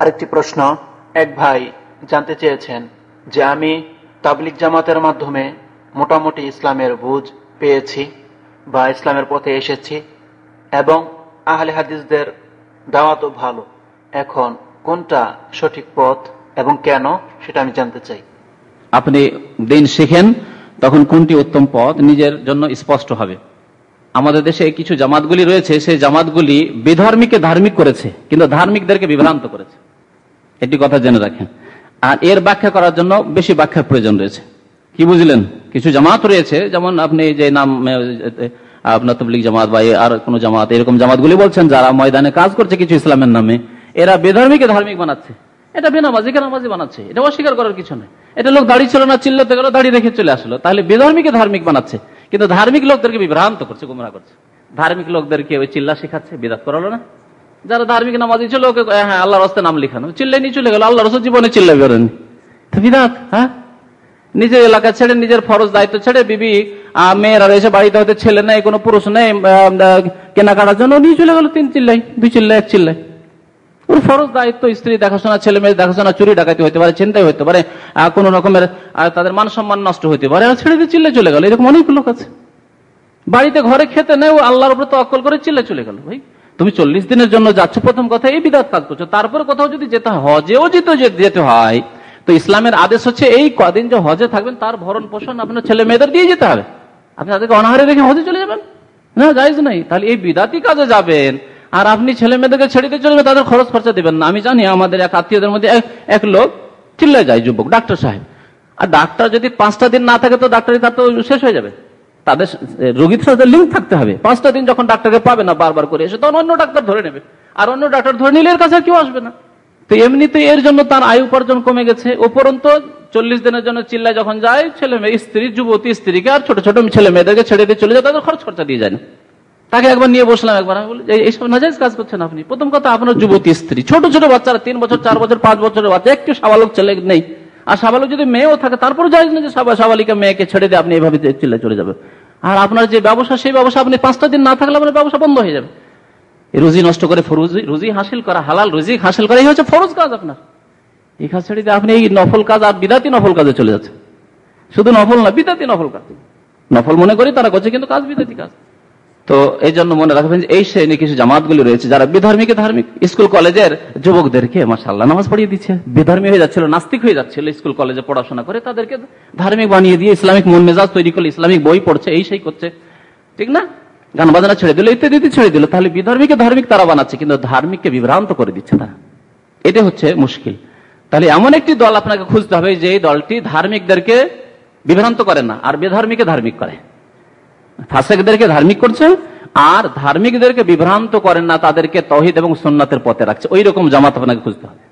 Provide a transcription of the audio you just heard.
আরেকটি প্রশ্ন। এক ভাই জানতে চেয়েছেন যে আমি তাবলিক জামাতের মাধ্যমে মোটামুটি ইসলামের বুঝ পেয়েছি বা ইসলামের পথে এসেছি এবং আহলে হাদিসদের দাওয়াতও ভালো। এখন কোনটা সঠিক পথ এবং কেন সেটা আমি জানতে চাই। আপনি দিন শিখেন, তখন কোনটি উত্তম পথ নিজের জন্য স্পষ্ট হবে। আমাদের দেশে কিছু জামাতগুলি রয়েছে, সেই জামাতগুলি বিধর্মীকে ধার্মিক করেছে, কিন্তু ধার্মিকদেরকে বিভ্রান্ত করেছে। এটি কথা জেনে রাখেন। আর এর ব্যাখ্যা করার জন্য বেশি ব্যাখ্যার প্রয়োজন রয়েছে। কি বুঝলেন? কিছু জামাত রয়েছে, যেমন আপনি যে নাম আপনার তবলিক জামাত বা আর কোন জামাত, এরকম জামাতগুলি বলছেন, যারা ময়দানে কাজ করছে কিছু ইসলামের নামে, এরা বেধর্মীকে ধার্মিক বানাচ্ছে। এটা বেনামাজিকে নামাজি বানাচ্ছে? এটা অস্বীকার করার কিছু নেই। এটা লোক দাঁড়িয়ে ছিল না, চিল্লাতে গেল দাঁড়িয়ে রেখে চলে আসলো। তাহলে বেধর্মীকে ধার্মিক বানাচ্ছে। কিন্তু ধার্মিক লোকদেরকে বিভ্রান্ত করছে, গুমরা করছে। ধার্মিক লোকদেরকে ওই চিল্লা শেখাচ্ছে, বিদাত করালো না। যারা ধার্মিক নামাজি ছিল, ওকে হ্যাঁ আল্লাহ রস্তে নাম লিখানো। চিল্লাই নিয়ে চলে গেল আল্লাহ রসুল জীবনে চিল্লাই বেরোনি হ্যাঁ? নিজের এলাকা ছেড়ে, নিজের ফরজ দায়িত্ব ছেড়ে, বিবি মেয়েরা এসে বাড়িতে হয়তো ছেলে নেই, কোনো পুরুষ নেই কেনাকাটার জন্য নিয়ে চলে গেল তিন চিল্লাই, দুই চিল্লাই, এক চিল্লাই। ওর ফরজ দায়িত্ব, স্ত্রী দেখাশোনা, ছেলে মেয়ে দেখাশোনা, চুরি ডাকাতি হতে পারে চিন্তাই হতে পারে কোন রকমের তাদের মান সম্মান নষ্ট হতে পারে ছেড়ে দিয়ে চিল্লে চলে গেল। এরকম অনেক লোক আছে। বাড়িতে ঘরে খেতে নেই ও আল্লাহর উপরে তো অকল করে চিল্লে চলে গেল, ভাই। তুমি চল্লিশ দিনের জন্য যাচ্ছ, প্রথম কথা এই বিদাত কাজ করছ। তারপরে কোথাও যদি যেতে হজেও যেতে যেতে হয়। তো ইসলামের আদেশ হচ্ছে এই কদিন যে হজে থাকবেন, তার ভরণ পোষণ আপনার ছেলে মেয়েদের দিয়ে যেতে হবে। আপনি তাদেরকে অনাহারে রেখে হজে চলে যাবেন? না যাইজ নাই। তাহলে এই বিদাতি কাজে যাবেন। আর আপনি ছেলে মেয়েদেরকে ছেড়ে দিয়ে চলবে তাদের খরচ খরচা দেবেন না। আমি জানি আমাদের এক আত্মীয়দের মধ্যে এক লোক চিল্লে যায়, যুবক, ডাক্তার সাহেব। আর ডাক্তার যদি পাঁচটা দিন না থাকে, তো ডাক্তারি তার তো শেষ হয়ে যাবে। তাদের রোগীর সাথে লিঙ্ক থাকতে হবে। পাঁচটা দিন যখন ডাক্তারকে পাবে না বারবার করে, এসে তখন অন্য ডাক্তার ধরে নেবে। আর অন্য ডাক্তার ধরে নিলে এর কাছে কেউ আসবে না। তো এমনিতে এর জন্য তার আয়ু উপার্জন কমে গেছে। উপরন্ত চল্লিশ দিনের জন্য চিল্লায় যখন যায়, ছেলে মেয়ে, স্ত্রী, যুবতী, স্ত্রীকে আর ছোট ছোট ছেলে মেয়েদেরকে ছেড়ে দিয়ে চলে যায়, তাদের খরচ খরচা দিয়ে যায় না। তাকে একবার নিয়ে বসলাম একবার। আমি এইসব নাজাইজ কাজ করছেন আপনি? প্রথম কথা, আপনার যুবতী, স্ত্রী, ছোট ছোট বাচ্চারা, তিন বছর, চার বছর, পাঁচ বছরের বাচ্চা, একটু সাবালক ছেলে নেই। আর সাবালক যদি মেয়েও থাকে তারপরে যাই না যে সাবালিকা মেয়েকে ছেড়ে দিয়ে আপনি এইভাবে চিল্লা চলে যাবে আর আপনার যে ব্যবসা, সেই ব্যবসা আপনি পাঁচটা দিন না থাকলে আপনার ব্যবসা বন্ধ হয়ে যাবে। রুজি নষ্ট করে ফরুজি রুজি হাসিল করা, হালাল রুজি হাসিল করা, এই হচ্ছে ফরজ কাজ আপনার। এই কাজ ছেড়ে দিয়ে আপনি এই নফল কাজ আর বিদাতি নফল কাজে চলে যাচ্ছে শুধু নফল না, বিদাতি নফল কাজ। নফল মনে করি তারা করছে, কিন্তু কাজ বিদাতি কাজ। তো এই জন্য মনে রাখবেন এই শ্রেণি কিছু জামাতগুলি রয়েছে যারা বিধর্মীকে ধার্মিক স্কুল কলেজের যুবকদেরকে মাসাল্লাহ নামাজ পড়িয়ে দিচ্ছে। বিধর্মী হয়ে যাচ্ছিল, নাস্তিক হয়ে যাচ্ছিল স্কুল কলেজে পড়াশোনা করে, তাদেরকে ধার্মিক বানিয়ে দিয়ে ইসলামিক মন মেজাজ তৈরি করলে ইসলামিক বই পড়ছে, এই সেই করছে। ঠিক না? গান বাজনা ছেড়ে দিল, ইত্যাদি ছেড়ে দিল, তাহলে বিধর্মীকে ধার্মিক তারা বানাচ্ছে, কিন্তু ধার্মিককে বিভ্রান্ত করে দিচ্ছে তারা। এটা হচ্ছে মুশকিল। তাহলে এমন একটি দল আপনাকে খুঁজতে হবে যে দলটি ধার্মিকদেরকে বিভ্রান্ত করে না, আর বেধর্মীকে ধার্মিক করে। ফাসেকদেরকে ধার্মিক করছে, আর ধার্মিকদেরকে বিভ্রান্ত করেন না, তাদেরকে তহিদ এবং সোননাথের পথে রাখছে। ওই রকম জামাত আপনাকে খুঁজতে হবে।